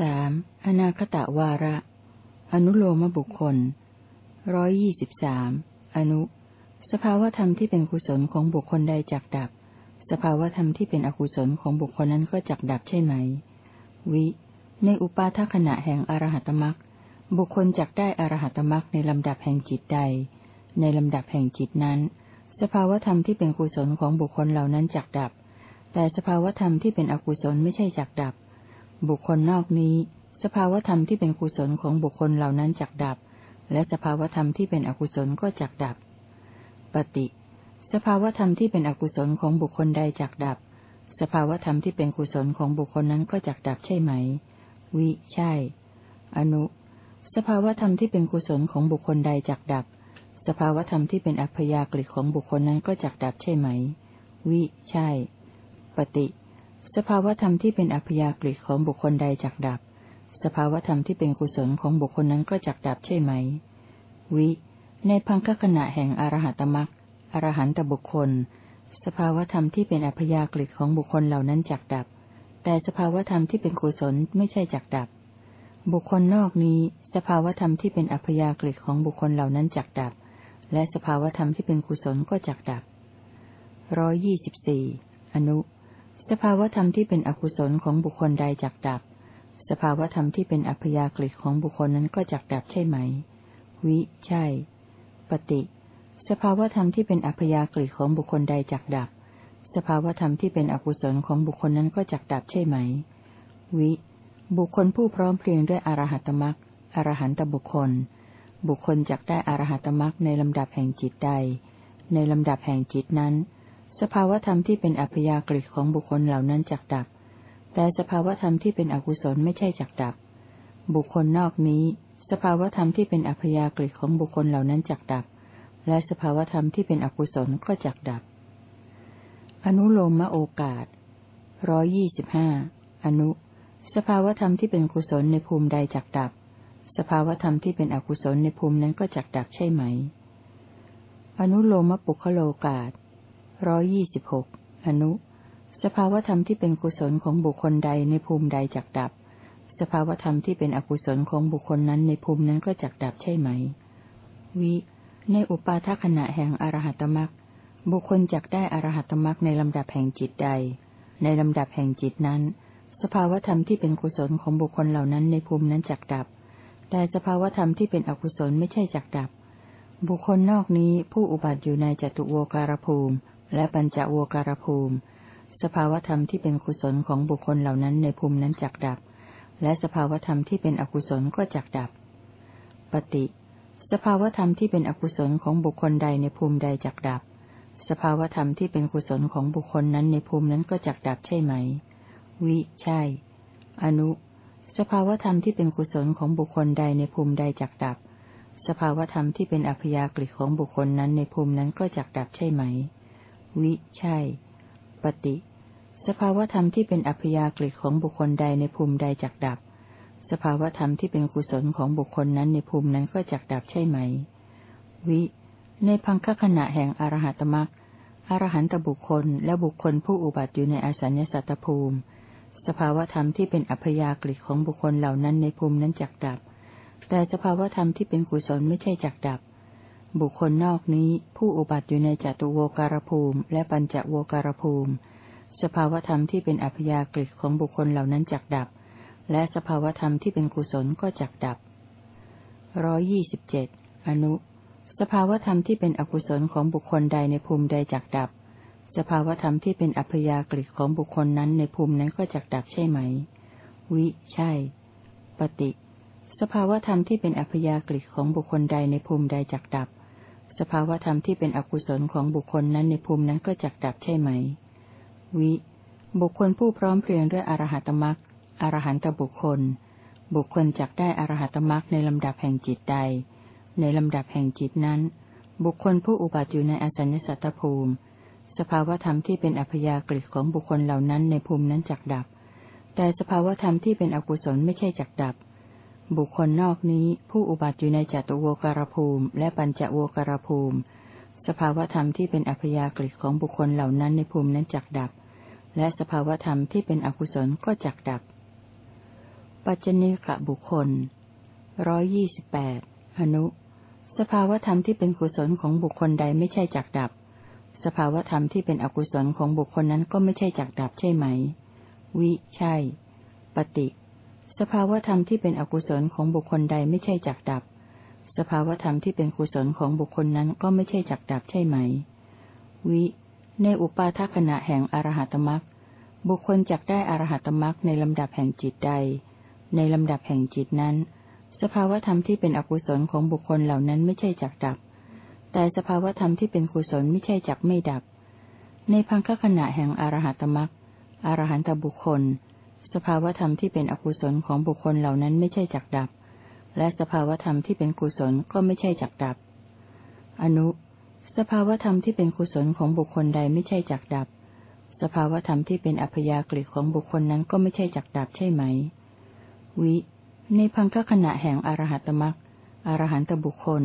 สามอนาคตะวาระ อนุโลมบุคคลร้อยยี่สิบสามอนุ สภาวธรรมที่เป็นกุศลของบุคคลใดจักดับ สภาวธรรมที่เป็นอกุศลของบุคคลนั้นก็จักดับใช่ไหม วิ ในอุปาทขณะแห่งอรหัตมักบุคคลจักได้อรหัตมักในลำดับแห่งจิตใด ในลำดับแห่งจิตนั้น สภาวธรรมที่เป็นกุศลของบุคคลเหล่านั้นจักดับ แต่สภาวธรรมที่เป็นอกุศลไม่ใช่จักดับ บุคคลนอกนี้ สภาวธรรมที่เป็นกุศลของบุคคลเหล่านั้นจักดับ และสภาวธรรมที่เป็นอกุศลก็จักดับ ปฏิ สภาวธรรมที่เป็นอกุศลของบุคคลใดจักดับ สภาวธรรมที่เป็นกุศลของบุคคลนั้นก็จักดับใช่ไหม วิ ใช่ อนุ สภาวธรรมที่เป็นกุศลของบุคคลใดจักดับ สภาวธรรมที่เป็นอัพยากฤิของบุคคลนั้นก็จักดับใช่ไหม วิ ใช่ ปฏิ สภาวธรรมที่เป็นอัพยากฤิของบุคคลใดจักดับ สภาวธรรมที่เป็นกุศลของบุคคลนั้นก็จักดับใช่ไหม วิ ในพังคขณะแห่งอรหัตมรักอรหันตบุคคล สภาวธรรมที่เป็นอัพยากฤิของบุคคลเหล่านั้นจักดับ แต่สภาวธรรมที่เป็นกุศลไม่ใช่จักดับ บุคคลนอกนี้ สภาวธรรมที่เป็นอัพยากฤิของบุคคลเหล่านั้นจักดับ และสภาวธรรมที่เป็นกุศลก็จักดับร้อยี่สิบสี่อนุ สภาวธรรมที่เป็นอกุศลของบุคคลใดจักดับ สภาวธรรมที่เป็นอัพยากฤิของบุคคลนั้นก็จักดับใช่ไหม วิ ใช่ ปฏิ สภาวธรรมที่เป็นอัพยากฤิของบุคคลใดจักดับ สภาวธรรมที่เป็นอกุศลของบุคคลนั้นก็จักดับใช่ไหม วิ บุคคลผู้พร้อมเพรียงด้วยอรหัตมรักอรหันตบุคคล บุคคลจักได้อรหัตมรักในลำดับแห่งจิตใด ในลำดับแห่งจิตนั้น สภาวธรรมที่เป็นอัพยากฤิของบุคคลเหล่านั้นจักดับ แต่สภาวธรรมที่เป็นอกุศลไม่ใช่จักดับ บุคคลนอกนี้ สภาวธรรมที่เป็นอัพยากฤิของบุคคลเหล่านั้นจักดับ และสภาวธรรมที่เป็นอกุศลก็จักดับ อนุโลมโอกาสร้อยี่สิบห้าอนุ สภาวธรรมที่เป็นกุศลในภูมิใดจักดับ สภาวธรรมที่เป็นอกุศลในภูมินั้นก็จักดับใช่ไหม อนุโลมปุคโลกาต ร้อยี่สิบหกอนุ สภาวธรรมที่เป็นกุศลของบุคคลใดในภูมิใดจักดับ สภาวธรรมที่เป็นอกุศลของบุคคลนั้นในภูมินั้นก็จักดับใช่ไหม วิ ในอุปาทขณะแห่งอรหัตมรักบุคคลจักได้อรหัตมรักในลำดับแห่งจิตใด ในลำดับแห่งจิตนั้น สภาวธรรมที่เป็นกุศลของบุคคลเหล่านั้นในภูมินั้นจักดับ แต่สภาวธรรมที่เป็นอกุศลไม่ใช่จักดับบุคคลนอกนี้ผู้อุบัติอยู่ในจตุโวการภูมิ และปัญจโวการภูมิ สภาวธรรมที่เป็นกุศลของบุคคลเหล่านั้นในภูมินั้นจักดับ และสภาวธรรมที่เป็นอกุศลก็จักดับ ปฏิ สภาวธรรมที่เป็นอกุศลของบุคคลใดในภูมิใดจักดับ สภาวธรรมที่เป็นกุศลของบุคคลนั้นในภูมินั้นก็จักดับใช่ไหม วิ ใช่ อนุ สภาวธรรมที่เป็นกุศลของบุคคลใดในภูมิใดจักดับ สภาวธรรมที่เป็นอัพยากฤิของบุคคลนั้นในภูมินั้นก็จักดับใช่ไหม วิใช่ ปฏิ สภาวธรรมที่เป็นอัพยากฤิของบุคคลใดในภูมิใดจักดับ สภาวธรรมที่เป็นกุศลของบุคคลนั้นในภูมินั้นก็จักดับใช่ไหม วิ ในพังคขณะแห่งอรหัตมรักอรหันตบุคคล และบุคคลผู้อุบัติอยู่ในอสัญญสัตตภูมิ สภาวธรรมที่เป็นอัพยากฤิของบุคคลเหล่านั้นในภูมินั้นจักดับ แต่สภาวธรรมที่เป็นกุศลไม่ใช่จักดับ บุคคลนอกนี้ผู้อุบัติอยู่ในจัตุโวการภูมิ และปัญจโวการภูมิ สภาวธรรมที่เป็นอัพยากฤิของบุคคลเหล่านั้นจักดับ และสภาวธรรมที่เป็นกุศลก็จักดับร้อยี่สิบเจ็ดอนุ สภาวธรรมที่เป็นอกุศลของบุคคลใดในภูมิใดจักดับ สภาวธรรมที่เป็นอัพยากฤิของบุคคลนั้นในภูมินั้นก็จักดับใช่ไหม วิ ใช่ ปฏิ สภาวธรรมที่เป็นอัพยากฤิของบุคคลใดในภูมิใดจักดับ สภาวธรรมที่เป็นอกุศลของบุคคลนั้นในภูมินั้นก็จักดับใช่ไหม วิ บุคคลผู้พร้อมเพรียงด้วยอรหัตมรักอรหันตบุคคล บุคคลจักได้อรหัตมรักในลำดับแห่งจิตใด ในลำดับแห่งจิตนั้น บุคคลผู้อุบัติอยู่ในอสัญญสัตตภูมิ สภาวธรรมที่เป็นอัพยากฤิของบุคคลเหล่านั้นในภูมินั้นจักดับ แต่สภาวธรรมที่เป็นอกุศลไม่ใช่จักดับ บุคคลนอกนี้ผู้อุบัติอยู่ในจัตุโวการภูมิ และปัญจโวการภูมิ สภาวธรรมที่เป็นอัพยากฤิของบุคคลเหล่านั้นในภูมินั้นจักดับ และสภาวธรรมที่เป็นอกุศลก็จักดับ ปัจจเนกะบุคคลร้อยยี่สิบแปดอนุ สภาวธรรมที่เป็นกุศลของบุคคลใดไม่ใช่จักดับ สภาวธรรมที่เป็นอกุศลของบุคคลนั้นก็ไม่ใช่จักดับใช่ไหม วิ ใช่ ปฏิ สภาวธรรมที่เป็นอกุศลของบุคคลใดไม่ใช่จักดับ สภาวธรรมที่เป็นกุศลของบุคคลนั้นก็ไม่ใช่จักดับใช่ไหม วิ ในอุปาทขณะแห่งอรหัตมรักบุคคลจักได้อรหัตมรักในลำดับแห่งจิตใด ในลำดับแห่งจิตนั้น สภาวธรรมที่เป็นอกุศลของบุคคลเหล่านั้นไม่ใช่จักดับ แต่สภาวธรรมที่เป็นกุศลไม่ใช่จักไม่ดับ ในพังคขณะแห่งอรหัตมรักอรหันตบุคคล สภาวธรรมที่เป็นอกุศลของบุคคลเหล่านั้นไม่ใช่จักดับ และสภาวธรรมที่เป็นกุศลก็ไม่ใช่จักดับ อนุ สภาวธรรมที่เป็นกุศลของบุคคลใดไม่ใช่จักดับ สภาวธรรมที่เป็นอัพยากฤิของบุคคลนั้นก็ไม่ใช่จักดับใช่ไหม วิ ในพังคขณะแห่งอรหัตมรักอรหันตบุคคล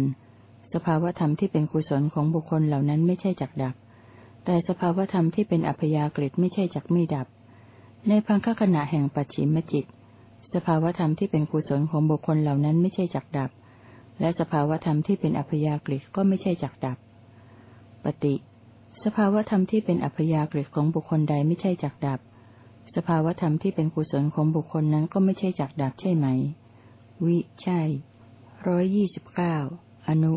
สภาวธรรมที่เป็นกุศลของบุคคลเหล่านั้นไม่ใช่จักดับ แต่สภาวธรรมที่เป็นอัพยากฤิไม่ใช่จักไม่ดับ ในพังคขณะแห่งปัจฉิมจิต สภาวธรรมที่เป็นกุศลของบุคคลเหล่านั้นไม่ใช่จักดับ และสภาวธรรมที่เป็นอัพยากฤิก็ไม่ใช่จักดับ ปฏิ สภาวธรรมที่เป็นอัพยากฤิของบุคคลใดไม่ใช่จักดับ สภาวธรรมที่เป็นกุศลของบุคคลนั้นก็ไม่ใช่จักดับใช่ไหม วิใช่ร้อยยี่สิบเก้าอนุ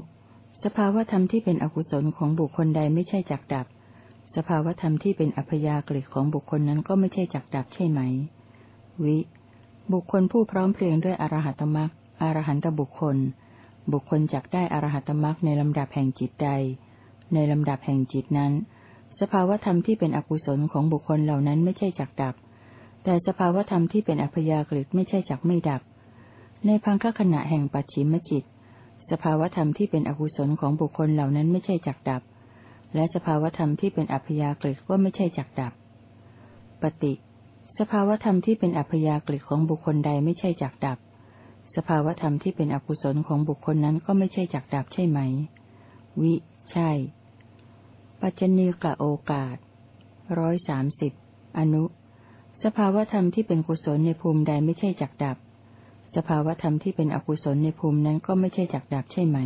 สภาวธรรมที่เป็นอกุศลของบุคคลใดไม่ใช่จักดับ สภาวธรรมที่เป็นอัพยากฤิของบุคคลนั้นก็ไม่ใช่จักดับใช่ไหม วิ บุคคลผู้พร้อมเพรียงด้วยอรหัตมรักอรหันตบุคคล บุคคลจักได้อรหัตมรักในลำดับแห่งจิตใด ในลำดับแห่งจิตนั้น สภาวธรรมที่เป็นอกุศลของบุคคลเหล่านั้นไม่ใช่จักดับ แต่สภาวธรรมที่เป็นอัพยากฤิไม่ใช่จักไม่ดับ ในพังคขณะแห่งปัจฉิมจิต สภาวธรรมที่เป็นอกุศลของบุคคลเหล่านั้นไม่ใช่จักดับ และสภาวธรรมที่เป็นอัพยากฤิก็ไม่ใช่จักดับ ปฏิ สภาวธรรมที่เป็นอัพยากฤิของบุคคลใดไม่ใช่จักดับ สภาวธรรมที่เป็นอกุศลของบุคคลนั้นก็ไม่ใช่จักดับใช่ไหม วิ ใช่ ปัจจเนกะโอกาสร้อยสามสิบอนุ สภาวธรรมที่เป็นกุศลในภูมิใดไม่ใช่จักดับ สภาวธรรมที่เป็นอกุศลในภูมินั้นก็ไม่ใช่จักดับใช่ไหม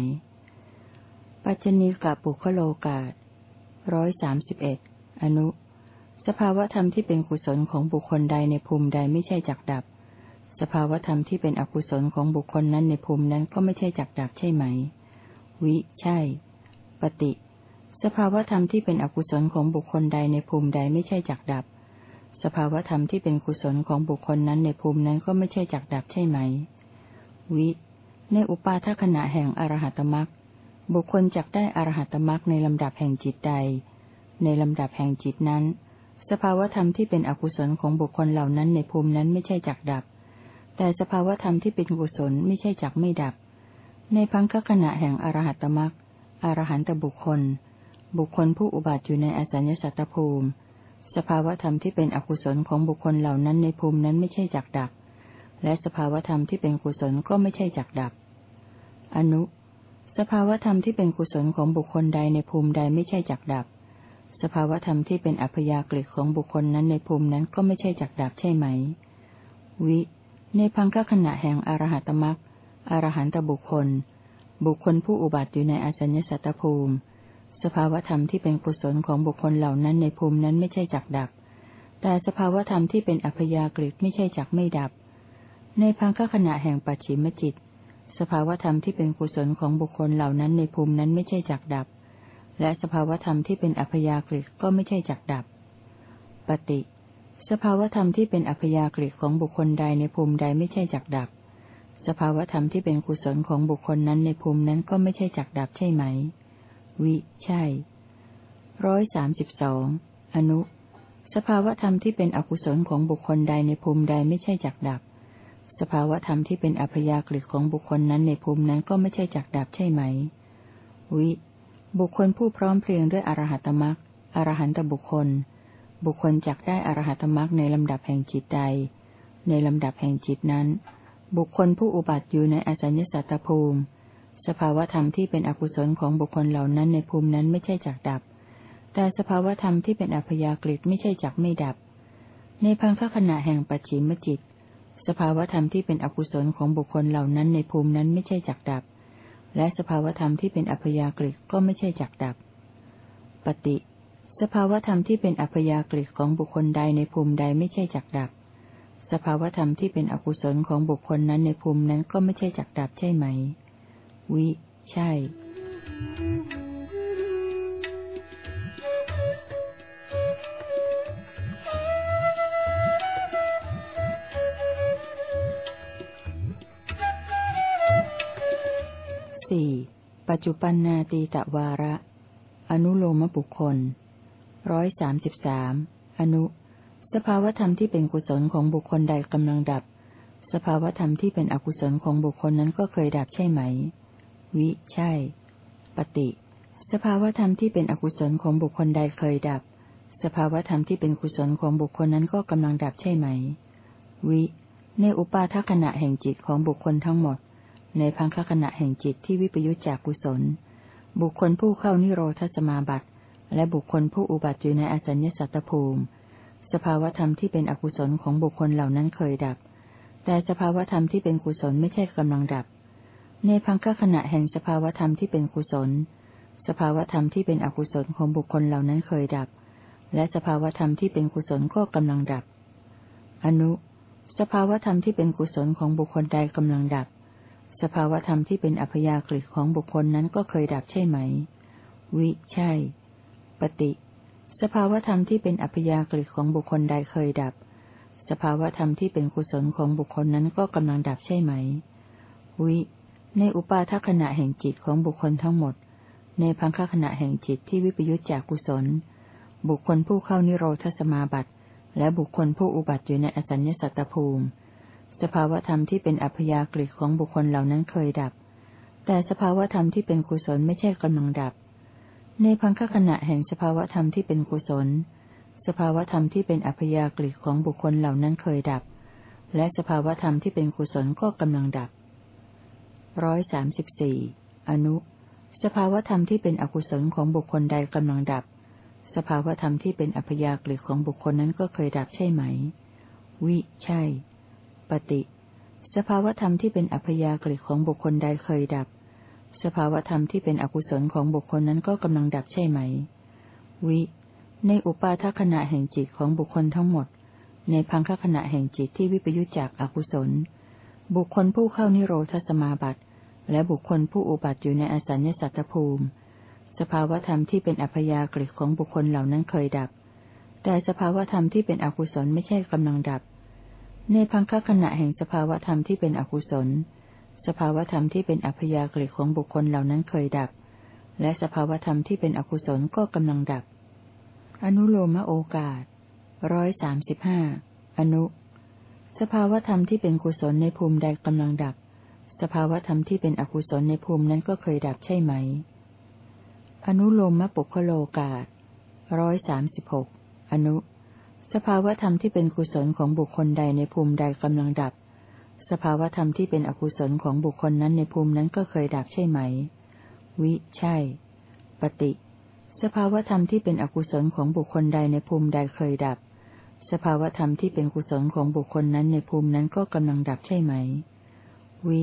ปัจจเนกะปุคโลกาส ร้อยสามสิบเอ็ดอนุ สภาวธรรมที่เป็นกุศลของบุคคลใดในภูมิใดไม่ใช่จักดับ สภาวธรรมที่เป็นอกุศลของบุคคลนั้นในภูมินั้นก็ไม่ใช่จักดับใช่ไหม วิ ใช่ ปฏิ สภาวธรรมที่เป็นอกุศลของบุคคลใดในภูมิใดไม่ใช่จักดับ สภาวธรรมที่เป็นกุศลของบุคคลนั้นในภูมินั้นก็ไม่ใช่จักดับใช่ไหม วิ ในอุปาทขณะแห่งอรหัตมรัก บุคคลจักได้อรหัตมรักในลำดับแห่งจิตใด ในลำดับแห่งจิตนั้น สภาวธรรมที่เป็นอกุศลของบุคคลเหล่านั้นในภูมินั้นไม่ใช่จักดับ แต่สภาวธรรมที่เป็นกุศลไม่ใช่จักไม่ดับ ในพังคขณะแห่งอรหัตมรักอรหันตบุคคล บุคคลผู้อุบัติอยู่ในอสัญญสัตตภูมิ สภาวธรรมที่เป็นอกุศลของบุคคลเหล่านั้นในภูมินั้นไม่ใช่จักดับ และสภาวธรรมที่เป็นกุศลก็ไม่ใช่จักดับ อนุ สภาวธรรมที่เป็นกุศลของบุคคลใดในภูมิใดไม่ใช่จักดับ สภาวธรรมที่เป็นอัพยากฤิของบุคคลนั้นในภูมินั้นก็ไม่ใช่จักดับใช่ไหม วิ ในพังคขณะแห่งอรหัตมรักอรหันตบุคคล บุคคลผู้อุบัติอยู่ในอสัญญสัตตภูมิ สภาวธรรมที่เป็นกุศลของบุคคลเหล่านั้นในภูมินั้นไม่ใช่จักดับ แต่สภาวธรรมที่เป็นอัพยากฤิไม่ใช่จักไม่ดับ ในพังคขณะแห่งปัจฉิมจิต สภาวธรรมที่เป็นกุศลของบุคคลเหล่านั้นในภูมินั้นไม่ใช่จักดับ และสภาวธรรมที่เป็นอัพยากฤิก็ไม่ใช่จักดับ ปฏิ สภาวธรรมที่เป็นอัพยากฤิของบุคคลใดในภูมิใดไม่ใช่จักดับ สภาวธรรมที่เป็นกุศลของบุคคลนั้นในภูมินั้นก็ไม่ใช่จักดับใช่ไหม วิ ใช่ ร้อยสามสิบสอง อนุ สภาวธรรมที่เป็นอกุศลของบุคคลใดในภูมิใดไม่ใช่จักดับ สภาวธรรมที่เป็นอัพยากฤิของบุคคลนั้นในภูมินั้นก็ไม่ใช่จักดับใช่ไหม วิ บุคคลผู้พร้อมเพรียงด้วยอรหัตมรักอรหันตบุคคล บุคคลจักได้อรหัตมรักในลำดับแห่งจิตใด ในลำดับแห่งจิตนั้น บุคคลผู้อุบัติอยู่ในอสัญญสัตตภูมิ สภาวธรรมที่เป็นอกุศลของบุคคลเหล่านั้นในภูมินั้นไม่ใช่จักดับ แต่สภาวธรรมที่เป็นอัพยากฤิไม่ใช่จักไม่ดับ ในพังคขณะแห่งปัจฉิมจิต สภาวธรรมที่เป็นอกุศลของบุคคลเหล่านั้นในภูมินั้นไม่ใช่จักดับ และสภาวธรรมที่เป็นอัพยากฤิก็ไม่ใช่จักดับ ปฏิ สภาวธรรมที่เป็นอัพยากฤิของบุคคลใดในภูมิใดไม่ใช่จักดับ สภาวธรรมที่เป็นอกุศลของบุคคลนั้นในภูมินั้นก็ไม่ใช่จักดับใช่ไหม วิ ใช่ ปัจจุปันนาตีตะวาระ อนุโลมบุคคลร้อยสามสิบสามอนุ สภาวธรรมที่เป็นกุศลของบุคคลใดกำลังดับ สภาวธรรมที่เป็นอกุศลของบุคคลนั้นก็เคยดับใช่ไหม วิ ใช่ ปฏิ สภาวธรรมที่เป็นอกุศลของบุคคลใดเคยดับ สภาวธรรมที่เป็นกุศลของบุคคลนั้นก็กำลังดับใช่ไหม วิ ในอุปาทขณะแห่งจิตของบุคคลทั้งหมด ในพังคขณะแห่งจิตที่วิปยุจจากกุศล บุคคลผู้เข้านิโรธสมาบัติ และบุคคลผู้อุบัติอยู่ในอสัญญสัตตภูมิ สภาวธรรมที่เป็นอกุศลของบุคคลเหล่านั้นเคยดับ แต่สภาวธรรมที่เป็นกุศลไม่ใช่กำลังดับ ในพังคขณะแห่งสภาวธรรมที่เป็นกุศล สภาวธรรมที่เป็นอกุศลของบุคคลเหล่านั้นเคยดับ และสภาวธรรมที่เป็นกุศลก็กำลังดับ อนุ สภาวธรรมที่เป็นกุศลของบุคคลใดกำลังดับ สภาวธรรมที่เป็นอัพยากฤิของบุคคลนั้นก็เคยดับใช่ไหม วิ ใช่ ปฏิ สภาวธรรมที่เป็นอัพยากฤิของบุคคลใดเคยดับ สภาวธรรมที่เป็นกุศลของบุคคลนั้นก็กำลังดับใช่ไหม วิ ในอุปาทขณะแห่งจิตของบุคคลทั้งหมด ในพังคขณะแห่งจิตที่วิปยุจจากกุศล บุคคลผู้เข้านิโรธสมาบัติ และบุคคลผู้อุบัติอยู่ในอสัญญสัตตภูมิ สภาวธรรมที่เป็นอัพยากฤิของบุคคลเหล่านั้นเคยดับ แต่สภาวธรรมที่เป็นกุศลไม่ใช่กำลังดับ ในพังคขณะแห่งสภาวธรรมที่เป็นกุศล สภาวธรรมที่เป็นอัพยากฤิของบุคคลเหล่านั้นเคยดับ และสภาวธรรมที่เป็นกุศลก็กำลังดับร้อยสามสิบสี่อนุ สภาวธรรมที่เป็นอกุศลของบุคคลใดกำลังดับ สภาวธรรมที่เป็นอัพยากฤิของบุคคลนั้นก็เคยดับใช่ไหม วิ ใช่ ปฏิสภาวธรรมที่เป็นอัพยากฤิของบุคคลใดเคยดับ สภาวธรรมที่เป็นอกุศลของบุคคลนั้นก็กำลังดับใช่ไหม วิ ในอุปาทขณะแห่งจิตของบุคคลทั้งหมด ในพังคขณะแห่งจิตที่วิปยุจจากอกุศล บุคคลผู้เข้านิโรธสมาบัติ และบุคคลผู้อุบัติอยู่ในอสัญญสัตตภูมิ สภาวธรรมที่เป็นอัพยากฤิของบุคคลเหล่านั้นเคยดับ แต่สภาวธรรมที่เป็นอกุศลไม่ใช่กำลังดับ ในพังคขณะแห่งสภาวธรรมที่เป็นอกุศล สภาวธรรมที่เป็นอัพยากฤิของบุคคลเหล่านั้นเคยดับ และสภาวธรรมที่เป็นอกุศลก็กำลังดับ อนุโลมโอกาสร้อยสามสิบห้าอนุ สภาวธรรมที่เป็นกุศลในภูมิใดกำลังดับ สภาวธรรมที่เป็นอกุศลในภูมินั้นก็เคยดับใช่ไหม อนุโลมปุคโลกาสร้อยสามสิบหกอนุ สภาวธรรมที่เป็นกุศลของบุคคลใดในภูมิใดกำลังดับ สภาวธรรมที่เป็นอกุศลของบุคคลนั้นในภูมินั้นก็เคยดับใช่ไหม วิ ใช่ ปฏิ สภาวธรรมที่เป็นอกุศลของบุคคลใดในภูมิใดเคยดับ สภาวธรรมที่เป็นกุศลของบุคคลนั้นในภูมินั้นก็กำลังดับใช่ไหม วิ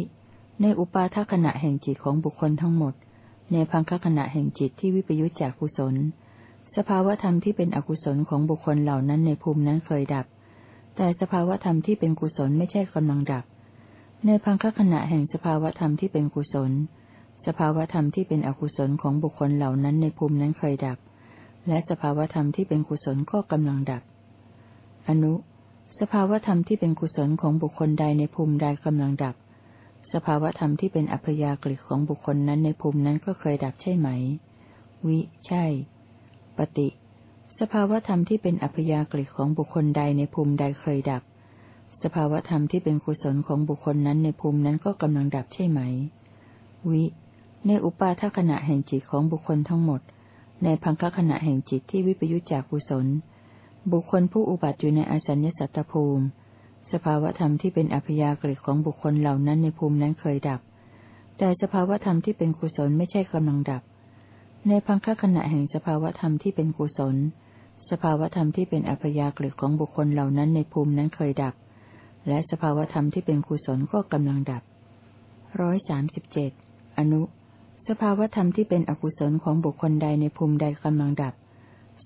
ในอุปาทขณะแห่งจิตของบุคคลทั้งหมด ในพังคขณะแห่งจิตที่วิปยุจจากกุศล สภาวธรรมที่เป็นอกุศลของบุคคลเหล่านั้นในภูมินั้นเคยดับ แต่สภาวธรรมที่เป็นกุศลไม่ใช่กำลังดับ ในพังคขณะแห่งสภาวธรรมที่เป็นกุศล สภาวธรรมที่เป็นอกุศลของบุคคลเหล่านั้นในภูมินั้นเคยดับ และสภาวธรรมที่เป็นกุศลก็กำลังดับ อนุ สภาวธรรมที่เป็นกุศลของบุคคลใดในภูมิใดกำลังดับ สภาวธรรมที่เป็นอัพยากฤิของบุคคลนั้นในภูมินั้นก็เคยดับใช่ไหม วิ ใช่ ปฏิสภาวธรรมที่เป็นอัพยากฤิของบุคคลใดในภูมิใดเคยดับ สภาวธรรมที่เป็นกุศลของบุคคลนั้นในภูมินั้นก็กำลังดับใช่ไหม วิ ในอุปาทขณะแห่งจิตของบุคคลทั้งหมด ในพังคขณะแห่งจิตที่วิปยุจจากกุศล บุคคลผู้อุบัติอยู่ในอสัญญสัตตภูมิ สภาวธรรมที่เป็นอัพยากฤิของบุคคลเหล่านั้นในภูมินั้นเคยดับ แต่สภาวธรรมที่เป็นกุศลไม่ใช่กำลังดับ ในพังคขณะแห่งสภาวธรรมที่เป็นกุศล สภาวธรรมที่เป็นอัพยากฤิของบุคคลเหล่านั้นในภูมินั้นเคยดับ และสภาวธรรมที่เป็นกุศลก็กำลังดับร้อยสามสิบเจ็ดอนุ สภาวธรรมที่เป็นอกุศลของบุคคลใดในภูมิใดกำลังดับ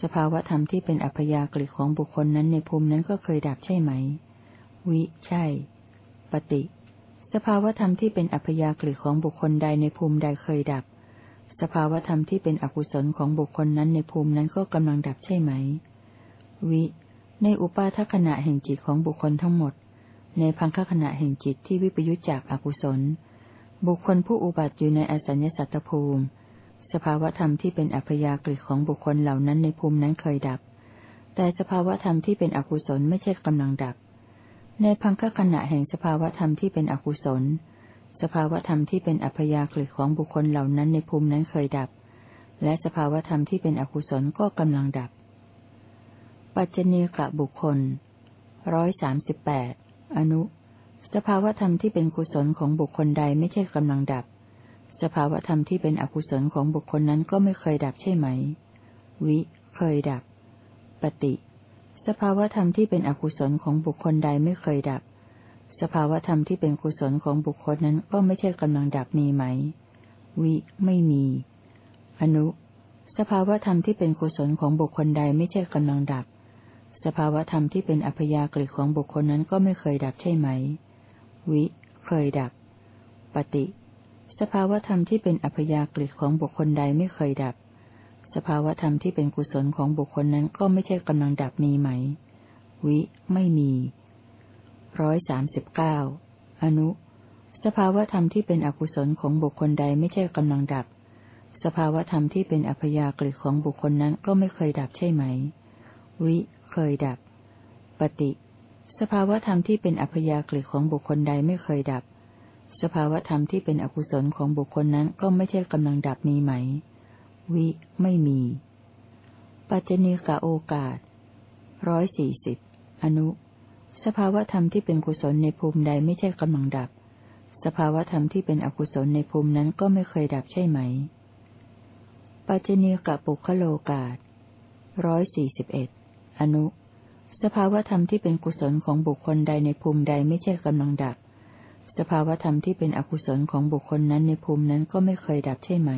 สภาวธรรมที่เป็นอัพยากฤิของบุคคลนั้นในภูมินั้นก็เคยดับใช่ไหม วิ ใช่ ปฏิ สภาวธรรมที่เป็นอัพยากฤิของบุคคลใดในภูมิใดเคยดับ สภาวธรรมที่เป็นอกุศลของบุคคลนั้นในภูมินั้นก็กำลังดับใช่ไหม วิ ในอุปาทขณะแห่งจิตของบุคคลทั้งหมด ในพังคขณะแห่งจิตที่วิปยุจจากอกุศล บุคคลผู้อุบัติอยู่ในอสัญญสัตตภูมิ สภาวธรรมที่เป็นอัพยากฤิของบุคคลเหล่านั้นในภูมินั้นเคยดับ แต่สภาวธรรมที่เป็นอกุศลไม่ใช่กำลังดับ ในพังคขณะแห่งสภาวธรรมที่เป็นอกุศล สภาวธรรมที่เป็นอัพยากฤิของบุคคลเหล่านั้นในภูมินั้นเคยดับ และสภาวธรรมที่เป็นอกุศลก็กำลังดับ ปัจจเนกะบุคคลร้อยสามสิบแปดอนุ สภาวธรรมที่เป็นกุศลของบุคคลใดไม่ใช่กำลังดับ สภาวธรรมที่เป็นอกุศลของบุคคลนั้นก็ไม่เคยดับใช่ไหม วิ เคยดับ ปฏิ สภาวธรรมที่เป็นอกุศลของบุคคลใดไม่เคยดับ สภาวธรรมที่เป็นกุศลของบุคคลนั้นก็ไม่ใช่กำลังดับมีไหม วิ ไม่มี อนุ สภาวธรรมที่เป็นกุศลของบุคคลใดไม่ใช่กำลังดับ สภาวธรรมที่เป็นอัพยากฤิของบุคคลนั้นก็ไม่เคยดับใช่ไหม วิ เคยดับ ปฏิ สภาวธรรมที่เป็นอัพยากฤิของบุคคลใดไม่เคยดับ สภาวธรรมที่เป็นกุศลของบุคคลนั้นก็ไม่ใช่กำลังดับมีไหม วิ ไม่มี ร้อยสามสิบเก้าอนุ สภาวธรรมที่เป็นอกุศลของบุคคลใดไม่ใช่กำลังดับ สภาวธรรมที่เป็นอัพยากฤิของบุคคลนั้นก็ไม่เคยดับใช่ไหม วิ เคยดับ ปฏิ สภาวธรรมที่เป็นอัพยากฤิของบุคคลใดไม่เคยดับ สภาวธรรมที่เป็นอกุศลของบุคคลนั้นก็ไม่ใช่กำลังดับมีไหม วิ ไม่มี ปัจจเนกะโอกาสร้อยสี่สิบอนุ สภาวธรรมที่เป็นกุศลในภูมิใดไม่ใช่กำลังดับ สภาวธรรมที่เป็นอกุศลในภูมินั้นก็ไม่เคยดับใช่ไหม ปัจจเนียกะปุคโลกาสร้อยสี่สิบเอ็ดอนุ สภาวธรรมที่เป็นกุศลของบุคคลใดในภูมิใดไม่ใช่กำลังดับ สภาวธรรมที่เป็นอกุศลของบุคคลนั้นในภูมินั้นก็ไม่เคยดับใช่ไหม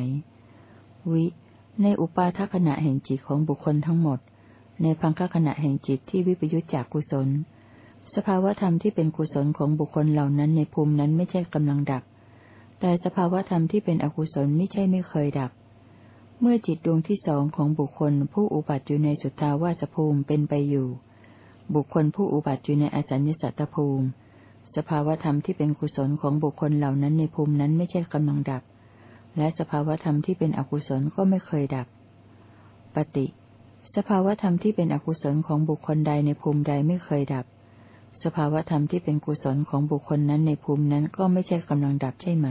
วิ ในอุปาทขณะแห่งจิตของบุคคลทั้งหมด ในพังคขณะแห่งจิตที่วิปยุจจากกุศล สภาวธรรมที่เป็นกุศลของบุคคลเหล่านั้นในภูมินั้นไม่ใช่กำลังดับ แต่สภาวธรรมที่เป็นอกุศลไม่ใช่ไม่เคยดับ เมื่อจิตดวงที่สองของบุคคลผู้อุบัติอยู่ในสุทธาวาสภูมิเป็นไปอยู่ บุคคลผู้อุบัติอยู่ในอสัญญสัตตภูมิ สภาวธรรมที่เป็นกุศลของบุคคลเหล่านั้นในภูมินั้นไม่ใช่กำลังดับ และสภาวธรรมที่เป็นอกุศลก็ไม่เคยดับ ปฏิ สภาวธรรมที่เป็นอกุศลของบุคคลใดในภูมิใดไม่เคยดับ สภาวธรรมที่เป็นกุศลของบุคคลนั้นในภูมินั้นก็ไม่ใช่กำลังดับใช่ไหม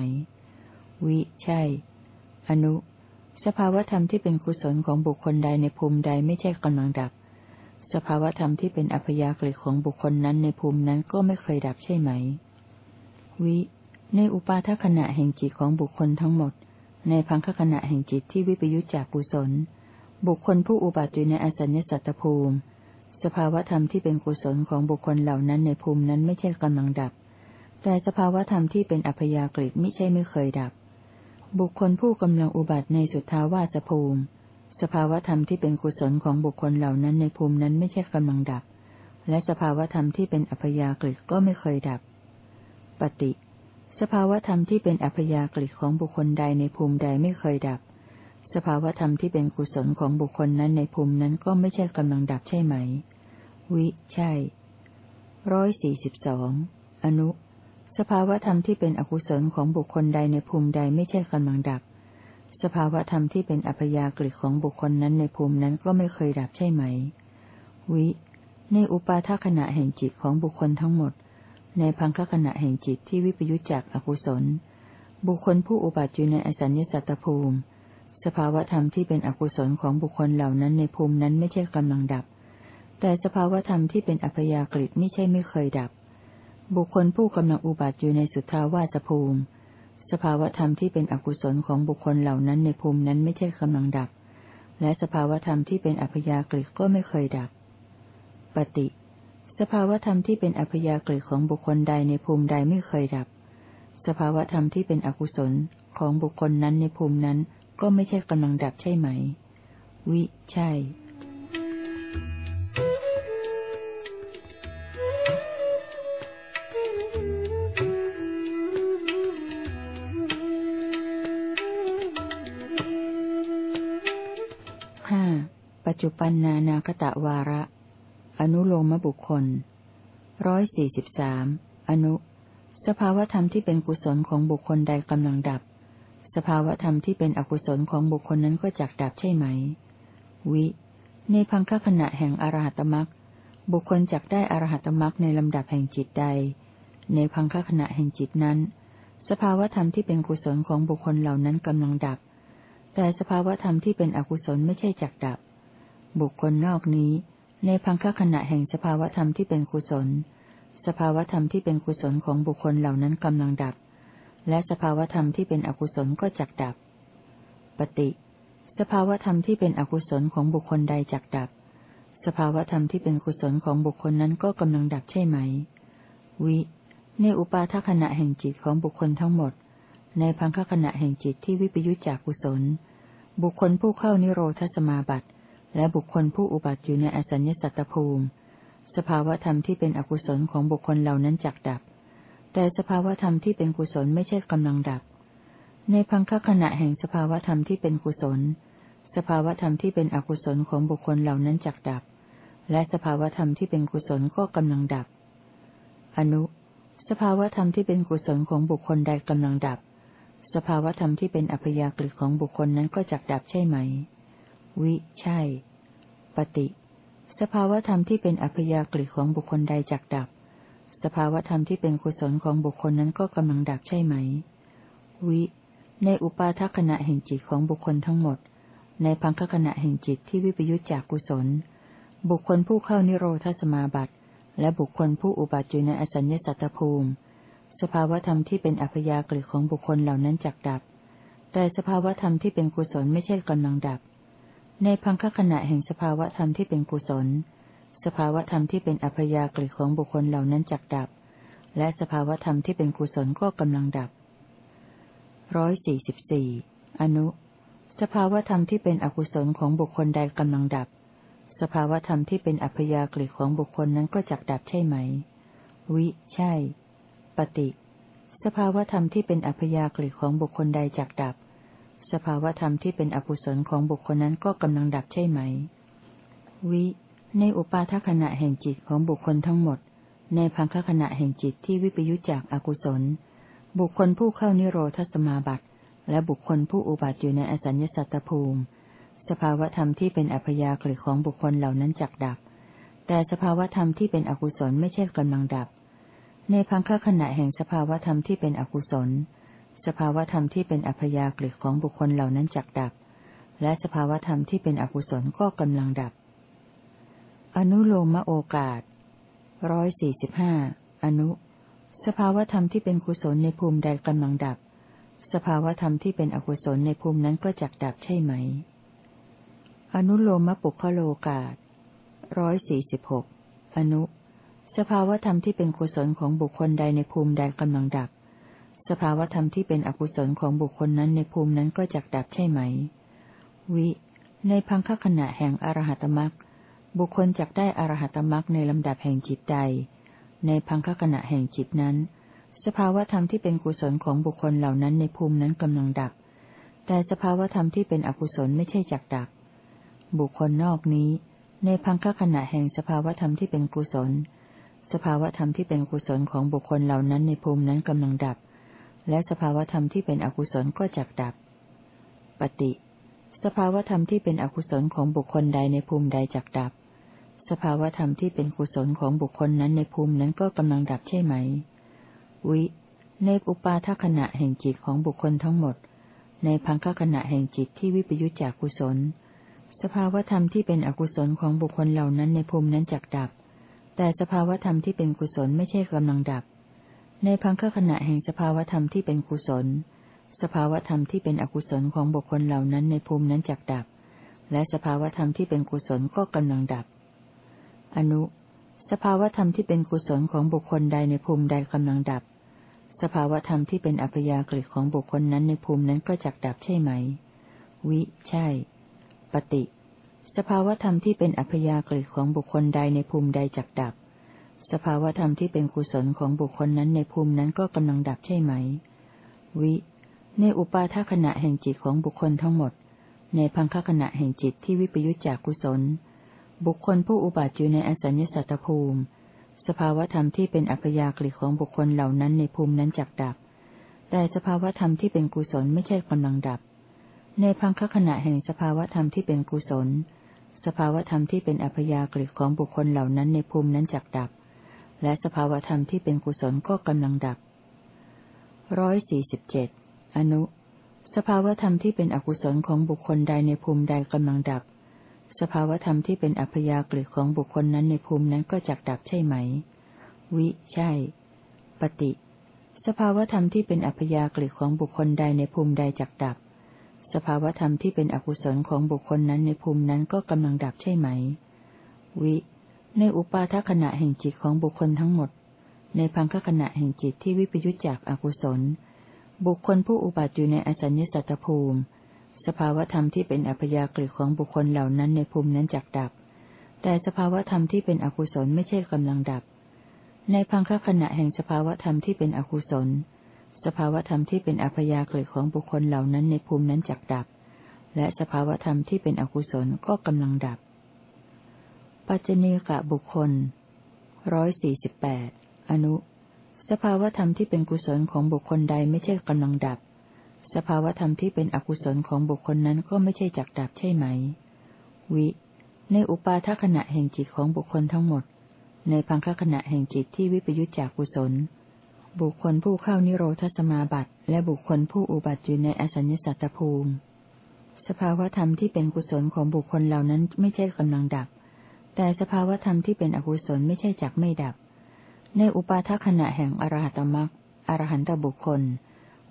วิ ใช่ อนุ สภาวธรรมที่เป็นกุศลของบุคคลใดในภูมิใดไม่ใช่กำลังดับ สภาวธรรมที่เป็นอัพยากฤิของบุคคลนั้นในภูมินั้นก็ไม่เคยดับใช่ไหม วิ ในอุปาทขณะแห่งจิตของบุคคลทั้งหมด ในพังคขณะแห่งจิตที่วิปยุจจากกุศล บุคคลผู้อุบัติอยู่ในอสัญญสัตตภูมิ สภาวธรรมที่เป็นกุศลของบุคคลเหล่านั้นในภูมินั้นไม่ใช่กำลังดับ แต่สภาวธรรมที่เป็นอัพยากฤิไม่ใช่ไม่เคยดับ บุคคลผู้กำลังอุบัติในสุทธาวาสภูมิ สภาวธรรมที่เป็นกุศลของบุคคลเหล่านั้นในภูมินั้นไม่ใช่กำลังดับ และสภาวธรรมที่เป็นอัพยากฤิก็ไม่เคยดับ ปฏิ สภาวธรรมที่เป็นอัพยากฤิของบุคคลใดในภูมิใดไม่เคยดับสภาวธรรมที่เป็นกุศลของบุคคลนั้นในภูมินั้นก็ไม่ใช่กำลังดับใช่ไหม วิ ใช่ร้อยสี่สิบสองอนุ สภาวธรรมที่เป็นอกุศลของบุคคลใดในภูมิใดไม่ใช่กำลังดับ สภาวธรรมที่เป็นอัพยากฤิของบุคคลนั้นในภูมินั้นก็ไม่เคยดับใช่ไหม วิ ในอุปาทขณะแห่งจิตของบุคคลทั้งหมด ในพังคขณะแห่งจิตที่วิปยุจจากอกุศล บุคคลผู้อุบัติอยู่ในอสัญญสัตตภูมิ สภาวธรรมที่เป็นอกุศลของบุคคลเหล่านั้นในภูมินั้นไม่ใช่กำลังดับ แต่สภาวธรรมที่เป็นอัพยากฤิไม่ใช่ไม่เคยดับ บุคคลผู้กำลังอุบัติอยู่ในสุทธาวาสภูมิ สภาวธรรมที่เป็นอกุศลของบุคคลเหล่านั้นในภูมินั้นไม่ใช่กำลังดับ และสภาวธรรมที่เป็นอัพยากฤิก็ไม่เคยดับ ปฏิ สภาวธรรมที่เป็นอัพยากฤิของบุคคลใดในภูมิใดไม่เคยดับ สภาวธรรมที่เป็นอกุศลของบุคคลนั้นในภูมินั้นก็ไม่ใช่กำลังดับใช่ไหม วิ ใช่ ปันนานาคตะวาระ อนุโลมบุคคลร้อยสี่สิบสามอนุ สภาวธรรมที่เป็นกุศลของบุคคลใดกำลังดับ สภาวธรรมที่เป็นอกุศลของบุคคลนั้นก็จักดับใช่ไหม วิ ในพังคขณะแห่งอรหัตมรักบุคคลจักได้อรหัตมรักในลำดับแห่งจิตใด ในพังคขณะแห่งจิตนั้น สภาวธรรมที่เป็นกุศลของบุคคลเหล่านั้นกำลังดับ แต่สภาวธรรมที่เป็นอกุศลไม่ใช่จักดับ บุคคลนอกนี้ ในพังคขณะแห่งสภาวธรรมที่เป็นกุศล สภาวธรรมที่เป็นกุศลของบุคคลเหล่านั้นกำลังดับ และสภาวธรรมที่เป็นอกุศลก็จักดับ ปฏิ สภาวธรรมที่เป็นอกุศลของบุคคลใดจักดับ สภาวธรรมที่เป็นกุศลของบุคคลนั้นก็กำลังดับใช่ไหม วิ ในอุปาทขณะแห่งจิตของบุคคลทั้งหมด ในพังคขณะแห่งจิตที่วิปยุจจากกุศล บุคคลผู้เข้านิโรธสมาบัติ และบุคคลผู้อุบัติอยู่ในอสัญญสัตตภูมิ สภาวธรรมที่เป็นอกุศลของบุคคลเหล่านั้นจักดับ แต่สภาวธรรมที่เป็นกุศลไม่ใช่กำลังดับ ในพังคขณะแห่งสภาวธรรมที่เป็นกุศล สภาวธรรมที่เป็นอกุศลของบุคคลเหล่านั้นจักดับ และสภาวธรรมที่เป็นกุศลก็กำลังดับ อนุ สภาวธรรมที่เป็นกุศลของบุคคลใดกำลังดับ สภาวธรรมที่เป็นอัพยากฤิของบุคคลนั้นก็จักดับใช่ไหม วิ ใช่ ปฏิ สภาวธรรมที่เป็นอัพยากฤิของบุคคลใดจักดับ สภาวธรรมที่เป็นกุศลของบุคคลนั้นก็กำลังดับใช่ไหม วิ ในอุปาทขณะแห่งจิตของบุคคลทั้งหมด ในพังคขณะแห่งจิตที่วิปยุจจากกุศล บุคคลผู้เข้านิโรธสมาบัติ และบุคคลผู้อุบัติอยู่ในอสัญญสัตตภูมิ สภาวธรรมที่เป็นอัพยากฤิของบุคคลเหล่านั้นจักดับ แต่สภาวธรรมที่เป็นกุศลไม่ใช่กำลังดับ ในพังคขณะแห่งสภาวธรรมที่เป็นกุศล สภาวธรรมที่เป็นอัพยากฤิของบุคคลเหล่านั้นจักดับ และสภาวธรรมที่เป็นกุศลก็กำลังดับร้อยสี่สิบสี่อนุ สภาวธรรมที่เป็นอกุศลของบุคคลใดกำลังดับ สภาวธรรมที่เป็นอัพยากฤิของบุคคลนั้นก็จักดับใช่ไหม วิ ใช่ ปฏิ สภาวธรรมที่เป็นอัพยากฤิของบุคคลใดจักดับ สภาวธรรมที่เป็นอกุศลของบุคคลนั้นก็กำลังดับใช่ไหม วิ ในอุปาทขณะแห่งจิตของบุคคลทั้งหมด ในพังคขณะแห่งจิตที่วิปยุจจากอากุศล บุคคลผู้เข้านิโรธสมาบัติ และบุคคลผู้อุบัติอยู่ในอสัญญสัตตภูมิ สภาวธรรมที่เป็นอัพยากฤิของบุคคลเหล่านั้นจักดับ แต่สภาวธรรมที่เป็นอกุศลไม่ใช่กำลังดับ ในพังคขณะแห่งสภาวธรรมที่เป็นอกุศล สภาวธรรมที่เป็นอัพยากฤิของบุคคลเหล่านั้นจักดับ และสภาวธรรมที่เป็นอกุศลก็กำลังดับ อนุโลมโอกาสร้อยสี่สิบห้าอนุ สภาวธรรมที่เป็นกุศลในภูมิใดกำลังดับ สภาวธรรมที่เป็นอกุศลในภูมินั้นก็จักดับใช่ไหม อนุโลมปุคโลกาสร้อยสี่สิบหกอนุ สภาวธรรมที่เป็นกุศลของบุคคลใดในภูมิใดกำลังดับ สภาวธรรมที่เป็นอกุศลของบุคคลนั้นในภูมินั้นก็จักดับใช่ไหม วิ ในพังคขณะแห่งอรหัตมรักบุคคลจักได้อรหัตมรักในลำดับแห่งจิตใด ในพังคขณะแห่งจิตนั้น สภาวธรรมที่เป็นกุศลของบุคคลเหล่านั้นในภูมินั้นกำลังดับ แต่สภาวธรรมที่เป็นอกุศลไม่ใช่จักดับ บุคคลนอกนี้ ในพังคขณะแห่งสภาวธรรมที่เป็นกุศล สภาวธรรมที่เป็นกุศลของบุคคลเหล่านั้นในภูมินั้นกำลังดับ และสภาวธรรมที่เป็นอกุศลก็จักดับ ปฏิ สภาวธรรมที่เป็นอกุศลของบุคคลใดในภูมิใดจักดับ สภาวธรรมที่เป็นกุศลของบุคคลนั้นในภูมินั้นก็กำลังดับใช่ไหม วิ ในอุปาทขณะแห่งจิตของบุคคลทั้งหมด ในพังคขณะแห่งจิตที่วิปยุจจากกุศล สภาวธรรมที่เป็นอกุศลของบุคคลเหล่านั้นในภูมินั้นจักดับ แต่สภาวธรรมที่เป็นกุศลไม่ใช่กำลังดับ ในพังคขณะแห่งสภาวธรรมที่เป็นกุศล สภาวธรรมที่เป็นอกุศลของบุคคลเหล่านั้นในภูมินั้นจักดับ และสภาวธรรมที่เป็นกุศลก็กำลังดับ อนุ สภาวธรรมที่เป็นกุศลของบุคคลใดในภูมิใดกำลังดับ สภาวธรรมที่เป็นอัพยากฤิของบุคคลนั้นในภูมินั้นก็จักดับใช่ไหม วิ ใช่ ปฏิ สภาวธรรมที่เป็นอัพยากฤิของบุคคลใดในภูมิใดจักดับ สภาวธรรมที่เป็นกุศลของบุคคลนั้นในภูมินั้นก็กำลังดับใช่ไหม วิ ในอุปาทขณะแห่งจิตของบุคคลทั้งหมด ในพังคขณะแห่งจิตที่วิปยุจจากกุศล บุคคลผู้อุบัติอยู่ในอสัญญสัตตภูมิ สภาวธรรมที่เป็นอัพยากฤิของบุคคลเหล่านั้นในภูมินั้นจักดับ แต่สภาวธรรมที่เป็นกุศลไม่ใช่กำลังดับ ในพังคขณะแห่งสภาวธรรมที่เป็นกุศล สภาวธรรมที่เป็นอัพยากฤิของบุคคลเหล่านั้นในภูมินั้นจักดับ และสภาวธรรมที่เป็นกุศลก็กำลังดับร้อยสี่สิบเจ็ดอนุ สภาวธรรมที่เป็นอกุศลของบุคคลใดในภูมิใดกำลังดับ สภาวธรรมที่เป็นอัพยากฤิของบุคคลนั้นในภูมินั้นก็จักดับใช่ไหม วิ ใช่ ปฏิ สภาวธรรมที่เป็นอัพยากฤิของบุคคลใดในภูมิใดจักดับ สภาวธรรมที่เป็นอกุศลของบุคคลนั้นในภูมินั้นก็กำลังดับใช่ไหม วิ ในอุปาทขณะแห่งจิตของบุคคลทั้งหมด ในพังคขณะแห่งจิตที่วิปยุจจากอกุศล บุคคลผู้อุบัติอยู่ในอสัญญสัตตภูมิ สภาวธรรมที่เป็นอัพยากฤิของบุคคลเหล่านั้นในภูมินั้นจักดับ แต่สภาวธรรมที่เป็นอกุศลไม่ใช่กำลังดับ ในพังคขณะแห่งสภาวธรรมที่เป็นอกุศล สภาวธรรมที่เป็นอัพยากฤิของบุคคลเหล่านั้นในภูมินั้นจักดับ และสภาวธรรมที่เป็นอกุศลก็กำลังดับ ปัจเจเนกะบุคคลร้อยสี่สิบแปดอนุ สภาวธรรมที่เป็นกุศลของบุคคลใดไม่ใช่กำลังดับ สภาวธรรมที่เป็นอกุศลของบุคคลนั้นก็ไม่ใช่จักดับใช่ไหม วิ ในอุปาทขณะแห่งจิตของบุคคลทั้งหมด ในพังคขณะแห่งจิตที่วิปยุจจากกุศล บุคคลผู้เข้านิโรธสมาบัติ และบุคคลผู้อุบัติอยู่ในอสัญญสัตตภูมิ สภาวธรรมที่เป็นกุศลของบุคคลเหล่านั้นไม่ใช่กำลังดับ แต่สภาวธรรมที่เป็นอกุศลไม่ใช่จักไม่ดับ ในอุปาทขณะแห่งอรหัตมรักอรหันตบุคคล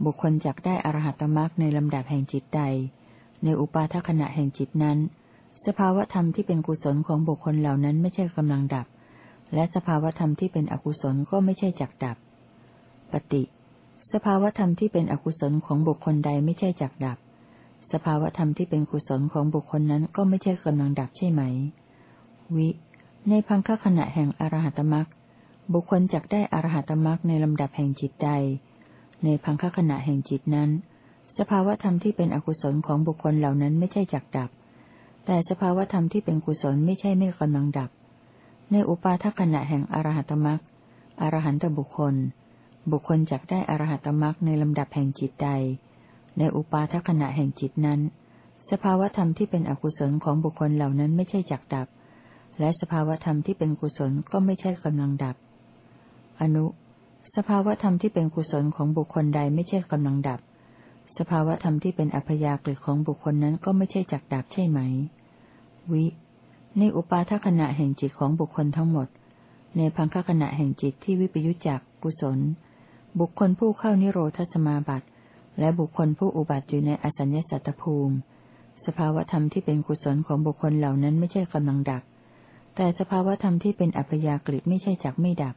บุคคลจักได้อรหัตมรักในลำดับแห่งจิตใด ในอุปาทขณะแห่งจิตนั้น สภาวธรรมที่เป็นกุศลของบุคคลเหล่านั้นไม่ใช่กำลังดับ และสภาวธรรมที่เป็นอกุศลก็ไม่ใช่จักดับ ปฏิ สภาวธรรมที่เป็นอกุศลของบุคคลใดไม่ใช่จักดับ สภาวธรรมที่เป็นกุศลของบุคคลนั้นก็ไม่ใช่กำลังดับใช่ไหม วิ ในพังคขณะแห่งอรหัตมรักบุคคลจักได้อรหัตมรักในลำดับแห่งจิตใด ในพังคขณะแห่งจิตนั้น สภาวธรรมที่เป็นอกุศลของบุคคลเหล่านั้นไม่ใช่จักดับ แต่สภาวธรรมที่เป็นกุศลไม่ใช่ไม่กำลังดับ ในอุปาทขณะแห่งอรหัตมรักอรหันตบุคคล บุคคลจักได้อรหัตมรักในลำดับแห่งจิตใด ในอุปาทขณะแห่งจิตนั้น สภาวธรรมที่เป็นอกุศลของบุคคลเหล่านั้นไม่ใช่จักดับ และสภาวธรรมที่เป็นกุศลก็ไม่ใช่กำลังดับ อนุ สภาวธรรมที่เป็นกุศลของบุคคลใดไม่ใช่กำลังดับ สภาวธรรมที่เป็นอัพยากฤิของบุคคลนั้นก็ไม่ใช่จักดับใช่ไหม วิ ในอุปาทขณะแห่งจิตของบุคคลทั้งหมด ในพังคขณะแห่งจิตที่วิปยุจจากกุศล บุคคลผู้เข้านิโรธสมาบัติ และบุคคลผู้อุบัติอยู่ในอสัญญสัตตภูมิ สภาวธรรมที่เป็นกุศลของบุคคลเหล่านั้นไม่ใช่กำลังดับ แต่สภาวธรรมที่เป็นอัพยากฤิไม่ใช่จักไม่ดับ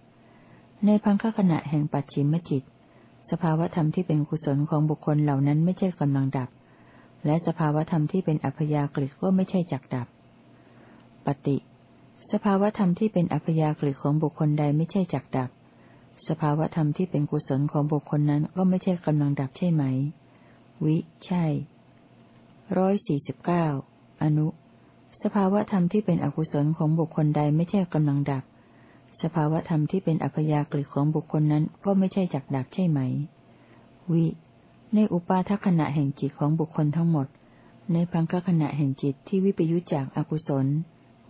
ในพังคขณะแห่งปัจฉิมจิต สภาวธรรมที่เป็นกุศลของบุคคลเหล่านั้นไม่ใช่กำลังดับ และสภาวธรรมที่เป็นอัพยากฤิก็ไม่ใช่จักดับ ปฏิ สภาวธรรมที่เป็นอัพยากฤิของบุคคลใดไม่ใช่จักดับ สภาวธรรมที่เป็นกุศลของบุคคลนั้นก็ไม่ใช่กำลังดับใช่ไหม วิ ใช่ร้อยสี่สิบเก้าอนุ สภาวธรรมที่เป็นอกุศลของบุคคลใดไม่ใช่กำลังดับ สภาวธรรมที่เป็นอัพยากฤิของบุคคลนั้นก็ไม่ใช่จักดับใช่ไหม วิ ในอุปาทขณะแห่งจิตของบุคคลทั้งหมด ในพังคขณะแห่งจิตที่วิปยุจจากอากุศล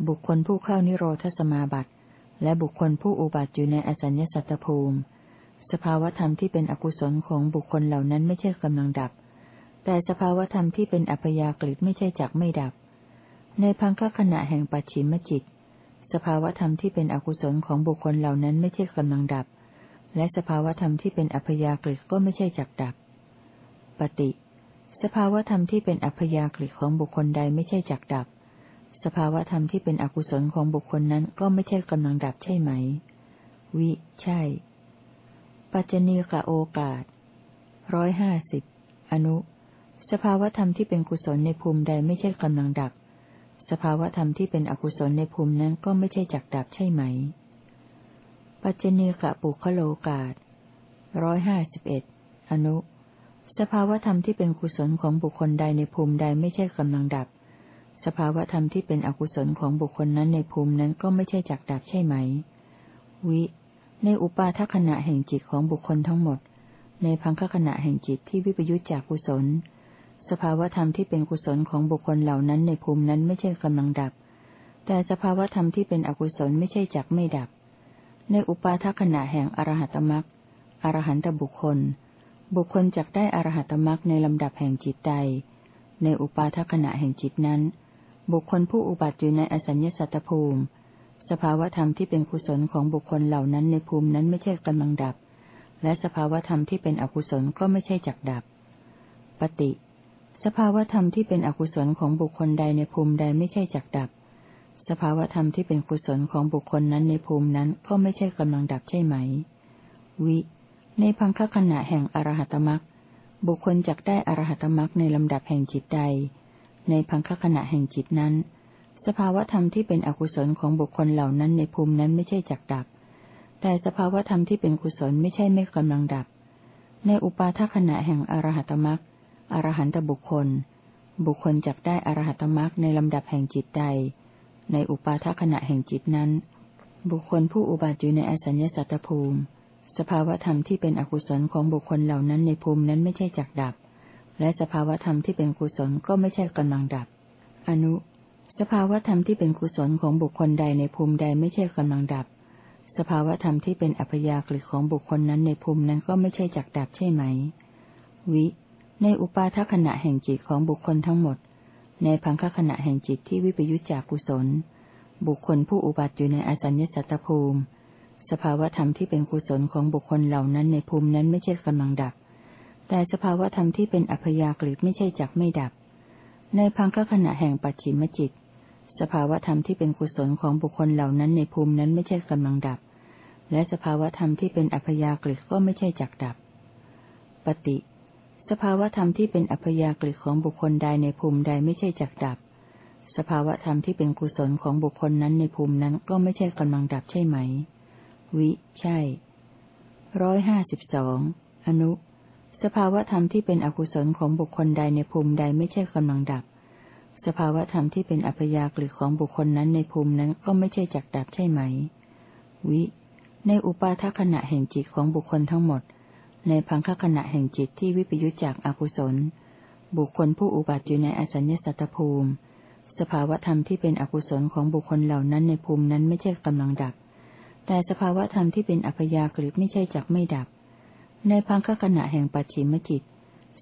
บุคคลผู้เข้านิโรธสมาบัติ และบุคคลผู้อุบัติอยู่ในอสัญญสัตตภูมิ สภาวธรรมที่เป็นอกุศลของบุคคลเหล่านั้นไม่ใช่กำลังดับ แต่สภาวธรรมที่เป็นอัพยากฤิไม่ใช่จักไม่ดับ ในพังคขณะแห่งปัจฉิมจิต สภาวธรรมที่เป็นอกุศลของบุคคลเหล่านั้นไม่ใช่กำลังดับ และสภาวธรรมที่เป็นอัพยากฤิก็ไม่ใช่จักดับ ปฏิ สภาวธรรมที่เป็นอัพยากฤิของบุคคลใดไม่ใช่จักดับสสภาวธรรมที่เป็นอกุศลของบุคคลนั้นก็ไม่ใช่กำลังดับใช่ไหม วิ ใช่ ปัจจเนกะโอกาสร้อยห้าสิบอนุ สภาวธรรมที่เป็นกุศลในภูมิใดไม่ใช่กำลังดับ สภาวธรรมที่เป็นอกุศลในภูมินั้นก็ไม่ใช่จักดับใช่ไหม ปัจจเนกะปุคโลกาสร้อยห้าสิบเอ็ดอนุ สภาวธรรมที่เป็นกุศลของบุคคลใดในภูมิใดไม่ใช่กำลังดับ สภาวธรรมที่เป็นอกุศลของบุคคลนั้นในภูมินั้นก็ไม่ใช่จักดับใช่ไหม วิ ในอุปาทขณะแห่งจิตของบุคคลทั้งหมด ในพังคขณะแห่งจิตที่วิปยุจจากกุศล สภาวธรรมที่เป็นกุศลของบุคคลเหล่านั้นในภูมินั้นไม่ใช่กำลังดับ แต่สภาวธรรมที่เป็นอกุศลไม่ใช่จักไม่ดับ ในอุปาทขณะแห่งอรหัตมรักอรหันตบุคคล บุคคลจักได้อรหัตมรักในลำดับแห่งจิตใด ในอุปาทขณะแห่งจิตนั้น บุคคลผู้อุบัติอยู่ในอสัญญสัตตภูมิ สภาวธรรมที่เป็นกุศลของบุคคลเหล่านั้นในภูมินั้นไม่ใช่กำลังดับ และสภาวธรรมที่เป็นอกุศลก็ไม่ใช่จักดับ ปฏิ สภาวธรรมที่เป็นอกุศลของบุคคลใดในภูมิใดไม่ใช่จักดับ สภาวธรรมที่เป็นกุศลของบุคคลนั้นในภูมินั้นก็ไม่ใช่กำลังดับใช่ไหม วิ ในพังคขณะแห่งอรหัตมรักบุคคลจักได้อรหัตมรักในลำดับแห่งจิตใด ในพังคขณะแห่งจิตนั้น สภาวธรรมที่เป็นอกุศลของบุคคลเหล่านั้นในภูมินั้นไม่ใช่จักดับ แต่สภาวธรรมที่เป็นกุศลไม่ใช่ไม่กำลังดับ ในอุปาทขณะแห่งอรหัตมรัก อรหันตบุคคล บุคคลจักได้อรหัตมรักในลำดับแห่งจิตใด ในอุปาทขณะแห่งจิตนั้น บุคคลผู้อุบัติอยู่ในอสัญญสัตตภูมิ สภาวธรรมที่เป็นอกุศลของบุคคลเหล่านั้นในภูมินั้นไม่ใช่จักดับ และสภาวธรรมที่เป็นกุศลก็ไม่ใช่กำลังดับ อนุ สภาวธรรมที่เป็นกุศลของบุคคลใดในภูมิใดไม่ใช่กำลังดับ สภาวธรรมที่เป็นอัพยากฤิของบุคคลนั้นในภูมินั้นก็ไม่ใช่จักดับใช่ไหม วิ ในอุปาทขณะแห่งจิตของบุคคลทั้งหมด ในพังคขณะแห่งจิตที่วิปยุจจากกุศล บุคคลผู้อุบัติอยู่ในอสัญญสัตตภูมิ สภาวธรรมที่เป็นกุศลของบุคคลเหล่านั้นในภูมินั้นไม่ใช่กำลังดับ แต่สภาวธรรมที่เป็นอัพยากฤิไม่ใช่จักไม่ดับ ในพังคขณะแห่งปัจฉิมจิต สภาวธรรมที่เป็นกุศลของบุคคลเหล่านั้นในภูมินั้นไม่ใช่กำลังดับ และสภาวธรรมที่เป็นอัพยากฤิก็ไม่ใช่จักดับ ปฏิ สภาวธรรมที่เป็นอัพยากฤิของบุคคลใดในภูมิใดไม่ใช่จักดับ สภาวธรรมที่เป็นกุศลของบุคคลนั้นในภูมินั้นก็ไม่ใช่กำลังดับใช่ไหม วิ ใช่ร้อยห้าสิบสองอนุ สภาวธรรมที่เป็นอกุศลของบุคคลใดในภูมิใดไม่ใช่กำลังดับ สภาวธรรมที่เป็นอัพยากฤิของบุคคลนั้นในภูมินั้นก็ไม่ใช่จักดับใช่ไหม วิ ในอุปาทขณะแห่งจิตของบุคคลทั้งหมด ในพังคขณะแห่งจิตที่วิปยุจจากอกุศล บุคคลผู้อุบัติอยู่ในอสัญญสัตตภูมิ สภาวธรรมที่เป็นอกุศลของบุคคลเหล่านั้นในภูมินั้นไม่ใช่กำลังดับ แต่สภาวธรรมที่เป็นอัพยากฤิไม่ใช่จักไม่ดับ ในพังคขณะแห่งปัจฉิมจิต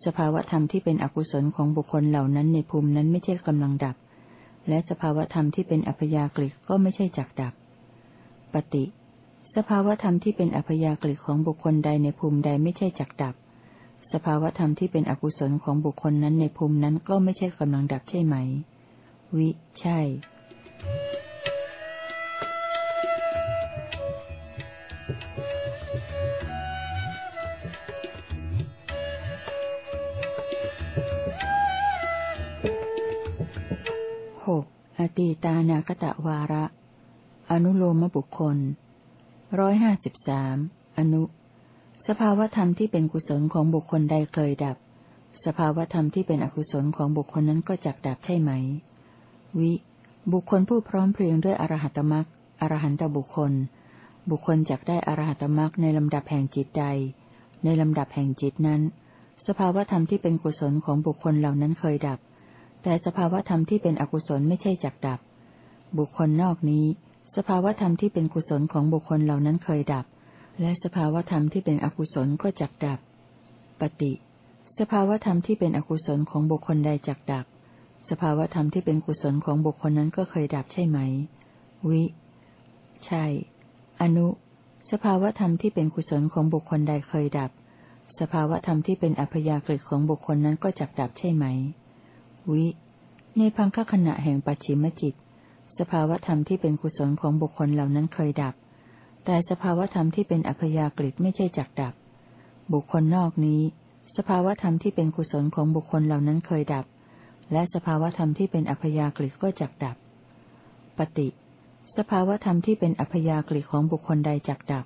สภาวธรรมที่เป็นอกุศลของบุคคลเหล่านั้นในภูมินั้นไม่ใช่กำลังดับ และสภาวธรรมที่เป็นอัพยากฤิก็ไม่ใช่จักดับ ปฏิ สภาวธรรมที่เป็นอัพยากฤิของบุคคลใดในภูมิใดไม่ใช่จักดับ สภาวธรรมที่เป็นอกุศลของบุคคลนั้นในภูมินั้นก็ไม่ใช่กำลังดับใช่ไหม วิ ใช่หกอตีตานาคตะวาระ อนุโลมบุคคล ร้อยห้าสิบสามอนุ สภาวธรรมที่เป็นกุศลของบุคคลใดเคยดับ สภาวธรรมที่เป็นอกุศลของบุคคลนั้นก็จักดับใช่ไหม วิ บุคคลผู้พร้อมเพรียงด้วยอรหัตมรักอรหันตบุคคล บุคคลจักได้อรหัตมรักในลำดับแห่งจิตใด ในลำดับแห่งจิตนั้น สภาวธรรมที่เป็นกุศลของบุคคลเหล่านั้นเคยดับ แต่สภาวธรรมที่เป็นอกุศลไม่ใช่จักดับ บุคคลนอกนี้ สภาวธรรมที่เป็นกุศลของบุคคลเหล่านั้นเคยดับ และสภาวธรรมที่เป็นอกุศลก็จักดับ ปฏิ สภาวธรรมที่เป็นอกุศลของบุคคลใดจักดับ สภาวธรรมที่เป็นกุศลของบุคคลนั้นก็เคยดับใช่ไหม วิ ใช่ อนุ สภาวธรรมที่เป็นกุศลของบุคคลใดเคยดับ สภาวธรรมที่เป็นอัพยากฤิของบุคคลนั้นก็จักดับใช่ไหม วิ ในพังคขณะแห่งปัจฉิมจิต สภาวธรรมที่เป็นกุศลของบุคคลเหล่านั้นเคยดับ แต่สภาวธรรมที่เป็นอัพยากฤิไม่ใช่จักดับ บุคคลนอกนี้ สภาวธรรมที่เป็นกุศลของบุคคลเหล่านั้นเคยดับ และสภาวธรรมที่เป็นอัพยากฤิก็จักดับ ปฏิ สภาวธรรมที่เป็นอัพยากฤิของบุคคลใดจักดับ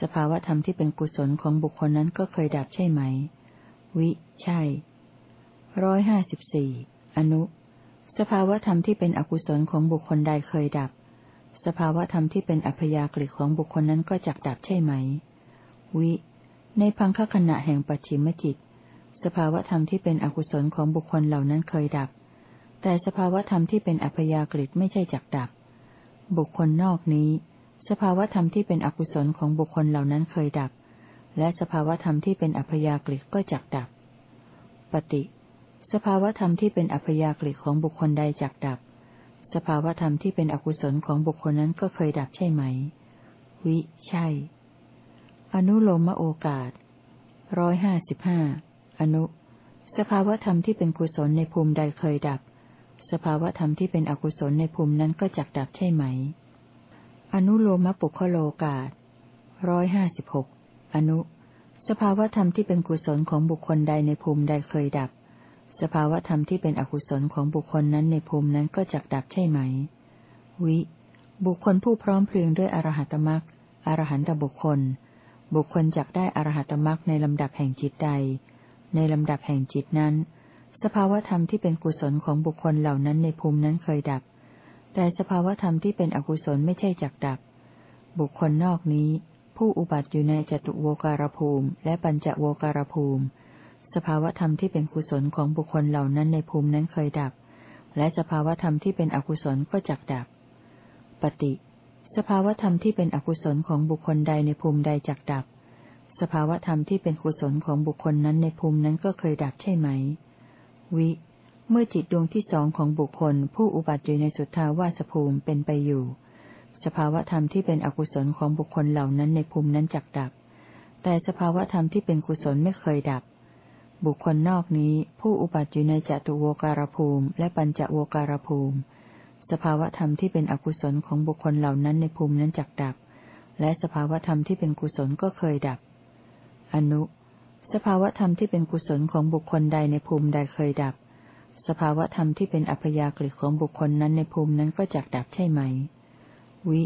สภาวธรรมที่เป็นกุศลของบุคคลนั้นก็เคยดับใช่ไหม วิ ใช่ร้อยห้าสิบสี่อนุ สภาวธรรมที่เป็นอกุศลของบุคคลใดเคยดับ สภาวธรรมที่เป็นอัพยากฤิของบุคคลนั้นก็จักดับใช่ไหม วิ ในพังคขณะแห่งปัจฉิมจิต สภาวธรรมที่เป็นอกุศลของบุคคลเหล่านั้นเคยดับ แต่สภาวธรรมที่เป็นอัพยากฤิไม่ใช่จักดับ บุคคลนอกนี้ สภาวธรรมที่เป็นอกุศลของบุคคลเหล่านั้นเคยดับ และสภาวธรรมที่เป็นอัพยากฤิก็จักดับ ปฏิ สภาวธรรมที่เป็นอัพยากฤิของบุคคลใดจักดับ สภาวธรรมที่เป็นอกุศลของบุคคลนั้นก็เคยดับใช่ไหม วิ ใช่ อนุโลมโอกาสร้อยห้าสิบห้าอนุ สภาวธรรมที่เป็นกุศลในภูมิใดเคยดับ สภาวธรรมที่เป็นอกุศลในภูมินั้นก็จักดับใช่ไหม อนุโลมปุคโลกาสร้อยห้าสิบหกอนุ สภาวธรรมที่เป็นกุศลของบุคคลใดในภูมิใดเคยดับ สภาวธรรมที่เป็นอกุศลของบุคคลนั้นในภูมินั้นก็จักดับใช่ไหม วิ บุคคลผู้พร้อมเพรียงด้วยอรหัตมรักอรหันตบุคคล บุคคลจักได้อรหัตมรักในลำดับแห่งจิตใด ในลำดับแห่งจิตนั้น สภาวธรรมที่เป็นกุศลของบุคคลเหล่านั้นในภูมินั้นเคยดับ แต่สภาวธรรมที่เป็นอกุศลไม่ใช่จักดับ บุคคลนอกนี้ ผู้อุบัติอยู่ในจตุโวการภูมิ และปัญจโวการภูมิ สภาวธรรมที่เป็นกุศลของบุคคลเหล่านั้นในภูมินั้นเคยดับ และสภาวธรรมที่เป็นอกุศลก็จักดับ ปฏิ สภาวธรรมที่เป็นอกุศลของบุคคลใดในภูมิใดจักดับ สภาวธรรมที่เป็นกุศลของบุคคลนั้นในภูมินั้นก็เคยดับใช่ไหม วิ เมื่อจิตดวงที่สองของบุคคล ผู้อุบัติอยู่ในสุทธาวาสภูมิเป็นไปอยู่ สภาวธรรมที่เป็นอกุศลของบุคคลเหล่านั้นในภูมินั้นจักดับ แต่สภาวธรรมที่เป็นกุศลไม่เคยดับ บุคคลนอกนี้ผู้อุบัติอยู่ในจตุโวการภูมิ และปัญจโวการภูมิ สภาวธรรมที่เป็นอกุศลของบุคคลเหล่านั้นในภูมินั้นจักดับ และสภาวธรรมที่เป็นกุศลก็เคยดับ อนุ สภาวธรรมที่เป็นกุศลของบุคคลใดในภูมิใดเคยดับ สภาวธรรมที่เป็นอัพยากฤิของบุคคลนั้นในภูมินั้นก็จักดับใช่ไหม วิ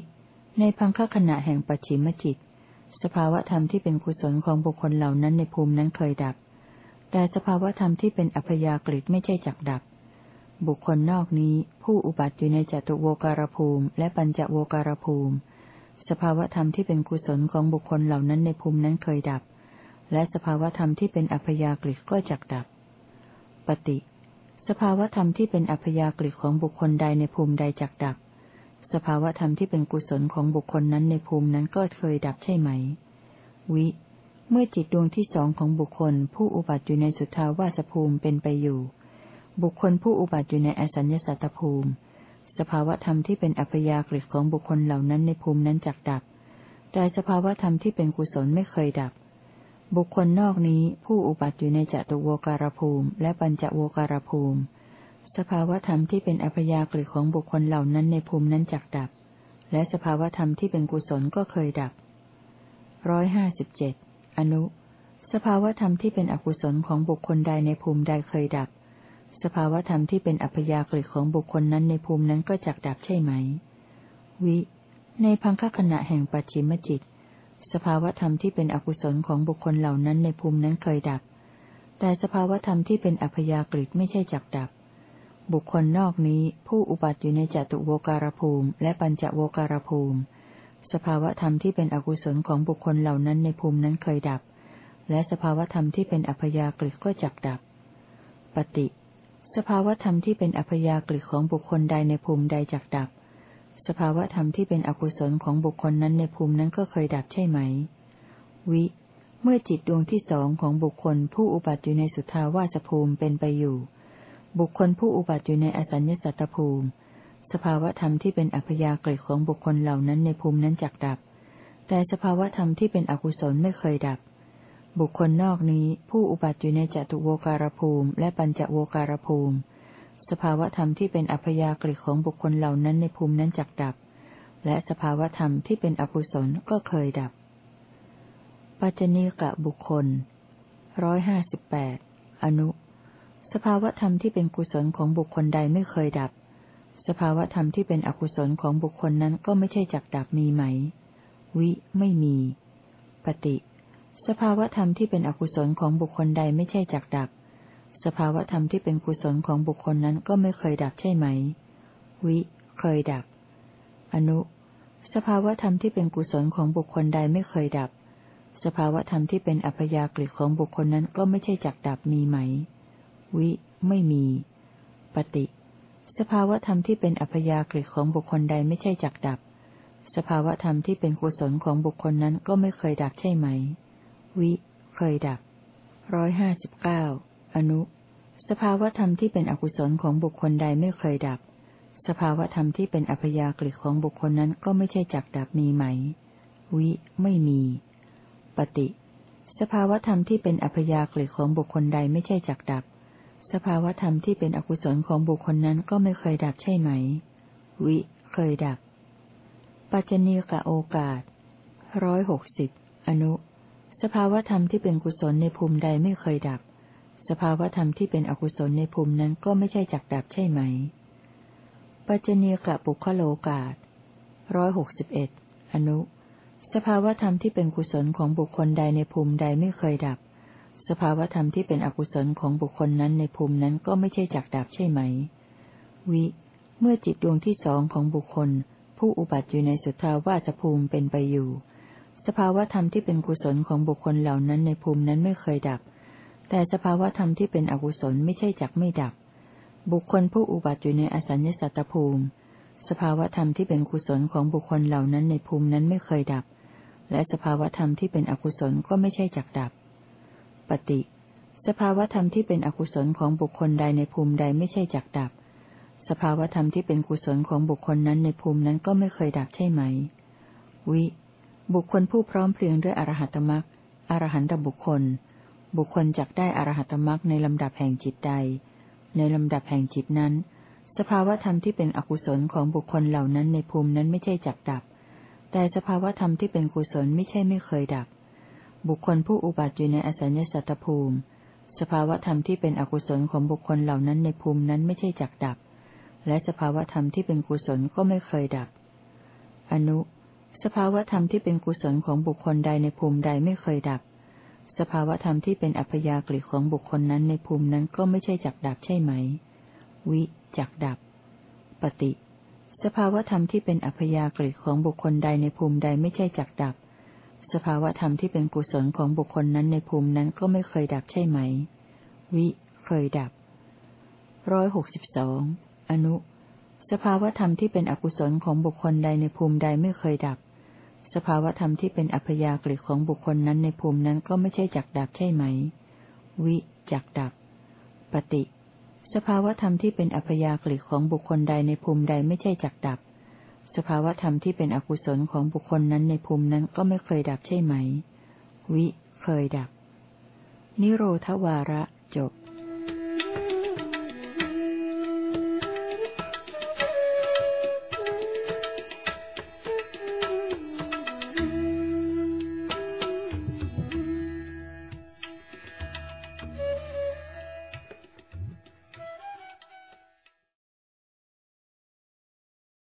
ในพังคขณะแห่งปัจฉิมจิต สภาวธรรมที่เป็นกุศลของบุคคลเหล่านั้นในภูมินั้นเคยดับ แต่สภาวธรรมที่เป็นอัพยากฤิไม่ใช่จักดับ บุคคลนอกนี้ผู้อุบัติอยู่ในจตุโวการภูมิ และปัญจโวการภูมิ สภาวธรรมที่เป็นกุศลของบุคคลเหล่านั้นในภูมินั้นเคยดับ และสภาวธรรมที่เป็นอัพยากฤิก็จักดับ ปฏิ สภาวธรรมที่เป็นอัพยากฤิของบุคคลใดในภูมิใดจักดับ สภาวธรรมที่เป็นกุศลของบุคคลนั้นในภูมินั้นก็เคยดับใช่ไหม วิ เมื่อจิตดวงที่สองของบุคคล ผู้อุบัติอยู่ในสุทธาวาสภูมิเป็นไปอยู่ บุคคลผู้อุบัติอยู่ในอสัญญสัตตภูมิ สภาวธรรมที่เป็นอัพยากฤิของบุคคลเหล่านั้นในภูมินั้นจักดับ แต่สภาวธรรมที่เป็นกุศลไม่เคยดับ บุคคลนอกนี้ผู้อุบัติอยู่ในจตุโวการภูมิ และปัญจโวการภูมิ สภาวธรรมที่เป็นอัพยากฤิของบุคคลเหล่านั้นในภูมินั้นจักดับ และสภาวธรรมที่เป็นกุศลก็เคยดับร้อยห้าสิบเจ็ด อนุ สภาวธรรมที่เป็นอกุศลของบุคคลใดในภูมิใดเคยดับ สภาวธรรมที่เป็นอัพยากฤิของบุคคลนั้นในภูมินั้นก็จักดับใช่ไหม วิ ในพังคขณะแห่งปัจฉิมจิต สภาวธรรมที่เป็นอกุศลของบุคคลเหล่านั้นในภูมินั้นเคยดับ แต่สภาวธรรมที่เป็นอัพยากฤิไม่ใช่จักดับบุคคลนอกนี้ผู้อุบัติอยู่ในจตุโวการภูมิ และปัญจโวการภูมิ สภาวธรรมที่เป็นอกุศลของบุคคลเหล่านั้นในภูมินั้นเคยดับ และสภาวธรรมที่เป็นอัพยากฤิก็จักดับ ปฏิ สภาวธรรมที่เป็นอัพยากฤิของบุคคลใดในภูมิใดจักดับ สภาวธรรมที่เป็นอกุศลของบุคคลนั้นในภูมินั้นก็เคยดับใช่ไหม วิ เมื่อจิตดวงที่สองของบุคคลผู้อุบัติอยู่ในสุทธาวาสภูมิเป็นไปอยู่ บุคคลผู้อุบัติอยู่ในอสัญญสัตตภูมิ สภาวธรรมที่เป็นอัพยากฤิของบุคคลเหล่านั้นในภูมินั้นจักดับ แต่สภาวธรรมที่เป็นอกุศลไม่เคยดับ บุคคลนอกนี้ผู้อุบัติอยู่ในจตุโวการภูมิ และปัญจโวการภูมิ สภาวธรรมที่เป็นอัพยากฤิของบุคคลเหล่านั้นในภูมินั้นจักดับ และสภาวธรรมที่เป็นอกุศลก็เคยดับ ปัจจเนกะบุคคลร้อยห้าสิบแปดอนุ สภาวธรรมที่เป็นกุศลของบุคคลใดไม่เคยดับ สภาวธรรมที่เป็นอกุศลของบุคคลนั้นก็ไม่ใช่จักดับมีไหม วิไม่มี ปฏิ สภาวธรรมที่เป็นอกุศลของบุคคลใดไม่ใช่จักดับ สภาวธรรมที่เป็นกุศลของบุคคลนั้นก็ไม่เคยดับใช่ไหม วิ เคยดับ อนุ สภาวธรรมที่เป็นกุศลของบุคคลใดไม่เคยดับ สภาวธรรมที่เป็นอัพยากฤิของบุคคลนั้นก็ไม่ใช่จักดับมีไหม วิ ไม่มี ปฏิ สภาวธรรมที่เป็นอัพยากฤิของบุคคลใดไม่ใช่จักดับ สภาวธรรมที่เป็นกุศลของบุคคลนั้นก็ไม่เคยดับใช่ไหม วิ เคยดับร้อยห้าสิบเก้าอนุ สภาวธรรมที่เป็นอกุศลของบุคคลใดไม่เคยดับ สภาวธรรมที่เป็นอัพยากฤิของบุคคลนั้นก็ไม่ใช่จักดับมีไหม วิ ไม่มี ปฏิ สภาวธรรมที่เป็นอัพยากฤิของบุคคลใดไม่ใช่จักดับ ภาวธรรมที่เป็นอกุศลของบุคคลนั้นก็ไม่เคยดับใช่ไหม วิ เคยดับ ปัจจเนกะโอกาสร้อยหกสิบอนุ สภาวธรรมที่เป็นกุศลในภูมิใดไม่เคยดับ สภาวธรรมที่เป็นอกุศลในภูมินั้นก็ไม่ใช่จักดับใช่ไหม ปัจจเนกะปุคโลกาสร้อยหกสิบเอ็ดอนุ สภาวธรรมที่เป็นกุศลของบุคคลใดในภูมิใดไม่เคยดับ สภาวธรรมที่เป็นอกุศลของบุคคลนั้นในภูมินั้นก็ไม่ใช่จักดับใช่ไหม วิ เมื่อจิตดวงที่สองของบุคคล ผู้อุบัติอยู่ในสุทธาวาสภูมิเป็นไปอยู่ สภาวธรรมที่เป็นกุศลของบุคคลเหล่านั้นในภูมินั้นไม่เคยดับ แต่สภาวธรรมที่เป็นอกุศลไม่ใช่จักไม่ดับ บุคคลผู้อุบัติอยู่ในอสัญญสัตตภูมิ สภาวธรรมที่เป็นกุศลของบุคคลเหล่านั้นในภูมินั้นไม่เคยดับ และสภาวธรรมที่เป็นอกุศลก็ไม่ใช่จักดับ ปฏิ สภาวธรรมที่เป็นอกุศลของบุคคลใดในภูมิใดไม่ใช่จักดับ สภาวธรรมที่เป็นกุศลของบุคคลนั้นในภูมินั้นก็ไม่เคยดับใช่ไหม วิ บุคคลผู้พร้อมเพรียงด้วยอรหัตมรักอรหันตบุคคล บุคคลจักได้อรหัตมรักในลำดับแห่งจิตใด ในลำดับแห่งจิตนั้น สภาวธรรมที่เป็นอกุศลของบุคคลเหล่านั้นในภูมินั้นไม่ใช่จักดับ แต่สภาวธรรมที่เป็นกุศลไม่ใช่ไม่เคยดับ บุคคลผู้อุบัติอยู่ในอสัญญสัตตภูมิ สภาวธรรมที่เป็นอกุศลของบุคคลเหล่านั้นในภูมินั้นไม่ใช่จักดับ และสภาวธรรมที่เป็นกุศลก็ไม่เคยดับ อนุ สภาวธรรมที่เป็นกุศลของบุคคลใดในภูมิใดไม่เคยดับ สภาวธรรมที่เป็นอัพยากฤิของบุคคลนั้นในภูมินั้นก็ไม่ใช่จักดับใช่ไหม วิจักดับ ปฏิ สภาวธรรมที่เป็นอัพยากฤิของบุคคลใดในภูมิใดไม่ใช่จักดับ สภาวธรรมที่เป็นกุศลของบุคคลนั้นในภูมินั้นก็ไม่เคยดับใช่ไหม วิ เคยดับร้อยหกสิบสองอนุ สภาวธรรมที่เป็นอกุศลของบุคคลใดในภูมิใดไม่เคยดับ สภาวธรรมที่เป็นอัพยากฤิของบุคคลนั้นในภูมินั้นก็ไม่ใช่จักดับใช่ไหม วิจักดับ ปฏิ สภาวธรรมที่เป็นอัพยากฤิของบุคคลใดในภูมิใดไม่ใช่จักดับ สภาวธรรมที่เป็นอกุศลของบุคคลนั้นในภูมินั้นก็ไม่เคยดับใช่ไหม วิ เคยดับ นิโรธวาระจบ